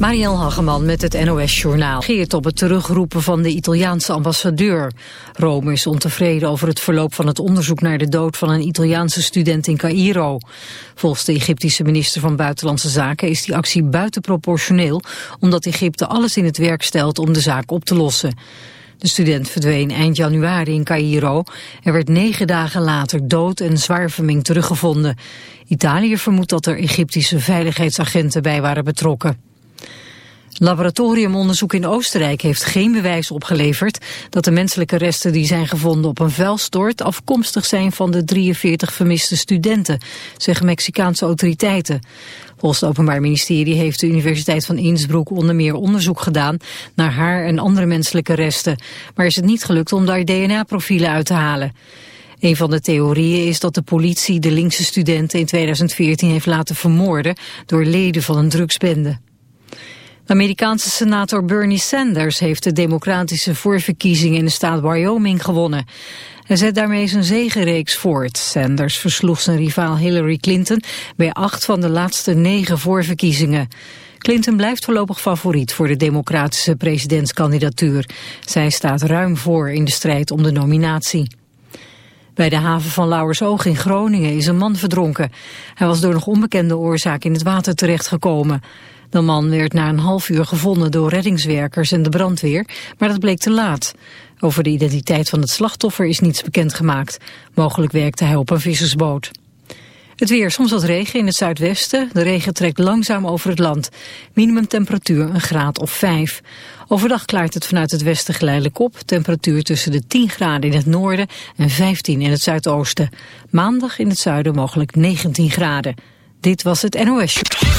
Marielle Hageman met het NOS-journaal geert op het terugroepen van de Italiaanse ambassadeur. Rome is ontevreden over het verloop van het onderzoek naar de dood van een Italiaanse student in Cairo. Volgens de Egyptische minister van Buitenlandse Zaken is die actie buitenproportioneel, omdat Egypte alles in het werk stelt om de zaak op te lossen. De student verdween eind januari in Cairo en werd negen dagen later dood en zwaar verminkt teruggevonden. Italië vermoedt dat er Egyptische veiligheidsagenten bij waren betrokken. Laboratoriumonderzoek in Oostenrijk heeft geen bewijs opgeleverd dat de menselijke resten die zijn gevonden op een vuilstort afkomstig zijn van de 43 vermiste studenten, zeggen Mexicaanse autoriteiten. Volgens het Openbaar Ministerie heeft de Universiteit van Innsbruck onder meer onderzoek gedaan naar haar en andere menselijke resten, maar is het niet gelukt om daar DNA-profielen uit te halen. Een van de theorieën is dat de politie de linkse studenten in 2014 heeft laten vermoorden door leden van een drugsbende. Amerikaanse senator Bernie Sanders heeft de democratische voorverkiezingen in de staat Wyoming gewonnen. Hij zet daarmee zijn zegenreeks voort. Sanders versloeg zijn rivaal Hillary Clinton bij acht van de laatste negen voorverkiezingen. Clinton blijft voorlopig favoriet voor de democratische presidentskandidatuur. Zij staat ruim voor in de strijd om de nominatie. Bij de haven van Lauwersoog in Groningen is een man verdronken. Hij was door nog onbekende oorzaak in het water terechtgekomen. De man werd na een half uur gevonden door reddingswerkers en de brandweer, maar dat bleek te laat. Over de identiteit van het slachtoffer is niets bekendgemaakt. Mogelijk werkte hij op een vissersboot. Het weer, soms wat regen in het zuidwesten. De regen trekt langzaam over het land. Minimumtemperatuur een graad of 5. Overdag klaart het vanuit het westen geleidelijk op. Temperatuur tussen de 10 graden in het noorden en 15 in het zuidoosten. Maandag in het zuiden mogelijk 19 graden. Dit was het NOS.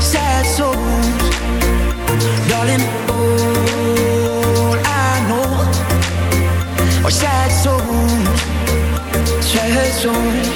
sad darling. All I know sad souls, sad souls.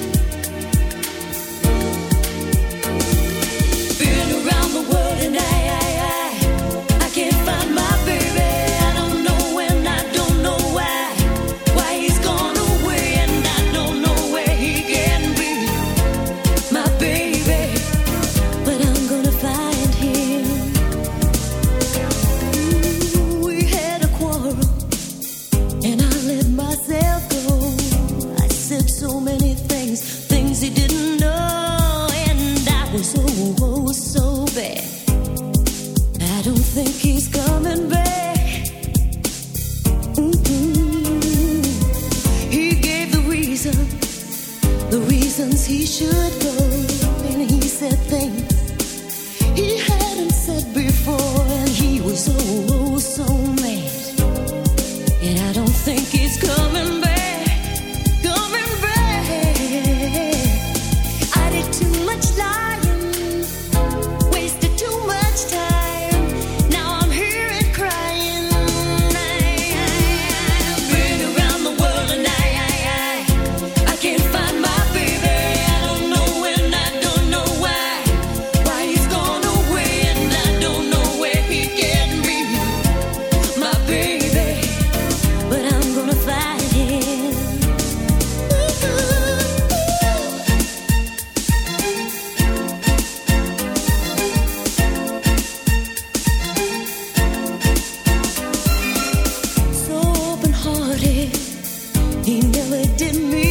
He never did me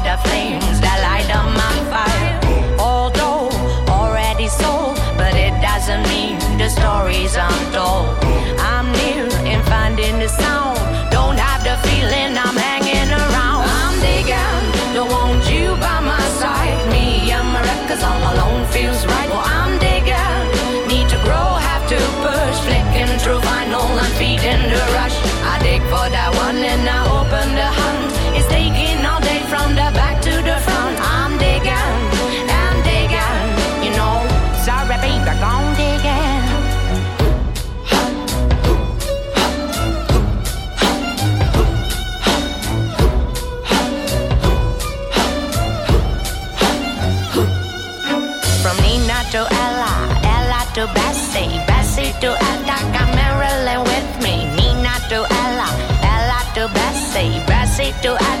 Do I?